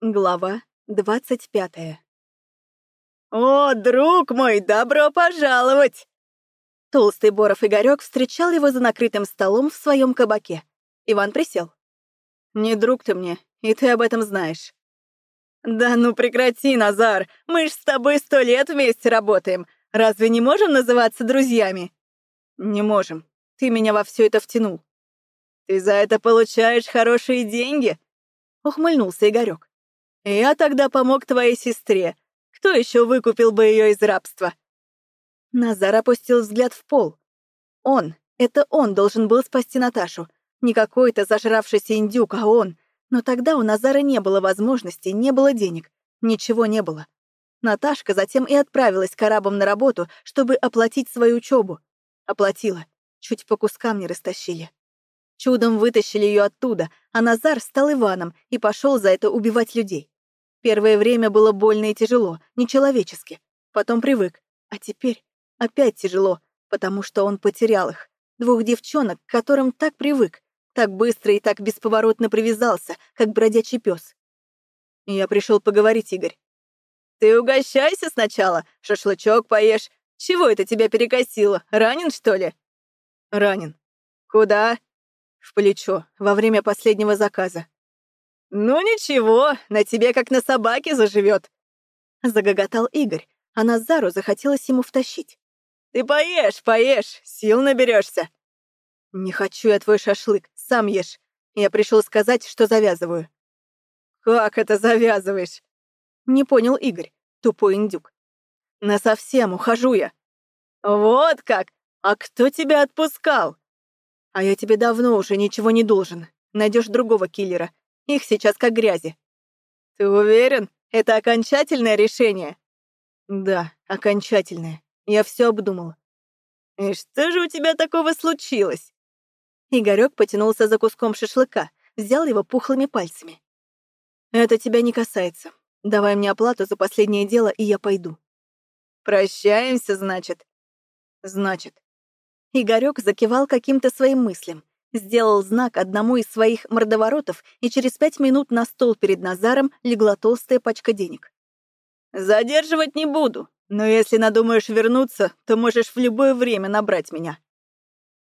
Глава двадцать пятая. «О, друг мой, добро пожаловать!» Толстый Боров Игорёк встречал его за накрытым столом в своем кабаке. Иван присел. «Не друг ты мне, и ты об этом знаешь». «Да ну прекрати, Назар, мы ж с тобой сто лет вместе работаем. Разве не можем называться друзьями?» «Не можем. Ты меня во все это втянул». «Ты за это получаешь хорошие деньги?» — ухмыльнулся Игорёк. Я тогда помог твоей сестре. Кто еще выкупил бы ее из рабства?» Назар опустил взгляд в пол. Он, это он должен был спасти Наташу. Не какой-то зажравшийся индюк, а он. Но тогда у Назара не было возможности, не было денег. Ничего не было. Наташка затем и отправилась к арабам на работу, чтобы оплатить свою учебу. Оплатила. Чуть по кускам не растащили. Чудом вытащили ее оттуда, а Назар стал Иваном и пошел за это убивать людей. Первое время было больно и тяжело, нечеловечески. Потом привык. А теперь опять тяжело, потому что он потерял их. Двух девчонок, к которым так привык, так быстро и так бесповоротно привязался, как бродячий пес. Я пришел поговорить, Игорь. Ты угощайся сначала, шашлычок поешь. Чего это тебя перекосило? Ранен, что ли? Ранен. Куда? В плечо, во время последнего заказа. «Ну ничего, на тебе как на собаке заживет. Загоготал Игорь, а Назару захотелось ему втащить. «Ты поешь, поешь, сил наберешься. «Не хочу я твой шашлык, сам ешь. Я пришел сказать, что завязываю». «Как это завязываешь?» Не понял Игорь, тупой индюк. «Насовсем ухожу я». «Вот как! А кто тебя отпускал?» А я тебе давно уже ничего не должен. Найдешь другого киллера. Их сейчас как грязи. Ты уверен? Это окончательное решение? Да, окончательное. Я все обдумал. И что же у тебя такого случилось? Игорек потянулся за куском шашлыка, взял его пухлыми пальцами. Это тебя не касается. Давай мне оплату за последнее дело, и я пойду. Прощаемся, значит? Значит. Игорек закивал каким-то своим мыслям, сделал знак одному из своих мордоворотов, и через пять минут на стол перед Назаром легла толстая пачка денег. «Задерживать не буду, но если надумаешь вернуться, то можешь в любое время набрать меня».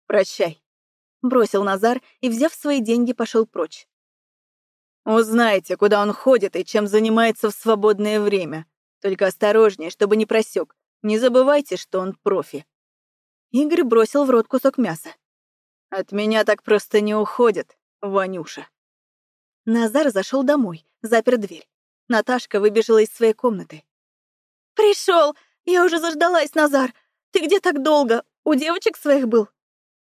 «Прощай», — бросил Назар и, взяв свои деньги, пошел прочь. «Узнайте, куда он ходит и чем занимается в свободное время. Только осторожнее, чтобы не просек. Не забывайте, что он профи». Игорь бросил в рот кусок мяса. «От меня так просто не уходит, Ванюша». Назар зашел домой, запер дверь. Наташка выбежала из своей комнаты. Пришел! Я уже заждалась, Назар! Ты где так долго? У девочек своих был?»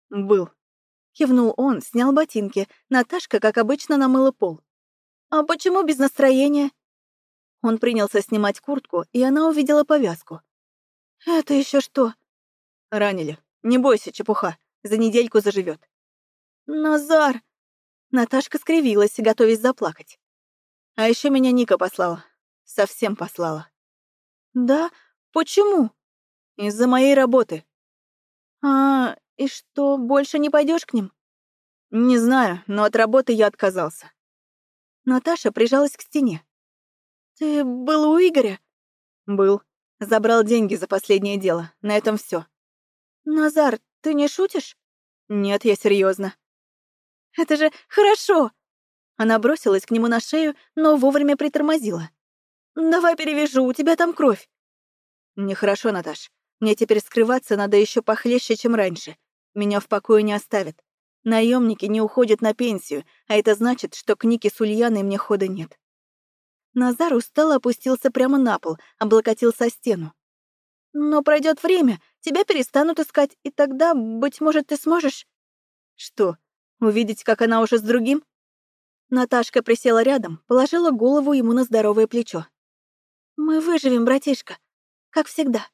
«Был», — кивнул он, снял ботинки. Наташка, как обычно, намыла пол. «А почему без настроения?» Он принялся снимать куртку, и она увидела повязку. «Это еще что?» Ранили. Не бойся, чепуха. За недельку заживет. Назар! Наташка скривилась, готовясь заплакать. А еще меня Ника послала. Совсем послала. Да? Почему? Из-за моей работы. А, и что, больше не пойдешь к ним? Не знаю, но от работы я отказался. Наташа прижалась к стене. Ты был у Игоря? Был. Забрал деньги за последнее дело. На этом все. «Назар, ты не шутишь?» «Нет, я серьезно. «Это же хорошо!» Она бросилась к нему на шею, но вовремя притормозила. «Давай перевяжу, у тебя там кровь». «Нехорошо, Наташ. Мне теперь скрываться надо еще похлеще, чем раньше. Меня в покое не оставят. Наемники не уходят на пенсию, а это значит, что к Нике с Ульяной мне хода нет». Назар устало опустился прямо на пол, облокотился о стену. Но пройдет время, тебя перестанут искать, и тогда, быть может, ты сможешь... Что, увидеть, как она уже с другим? Наташка присела рядом, положила голову ему на здоровое плечо. Мы выживем, братишка, как всегда.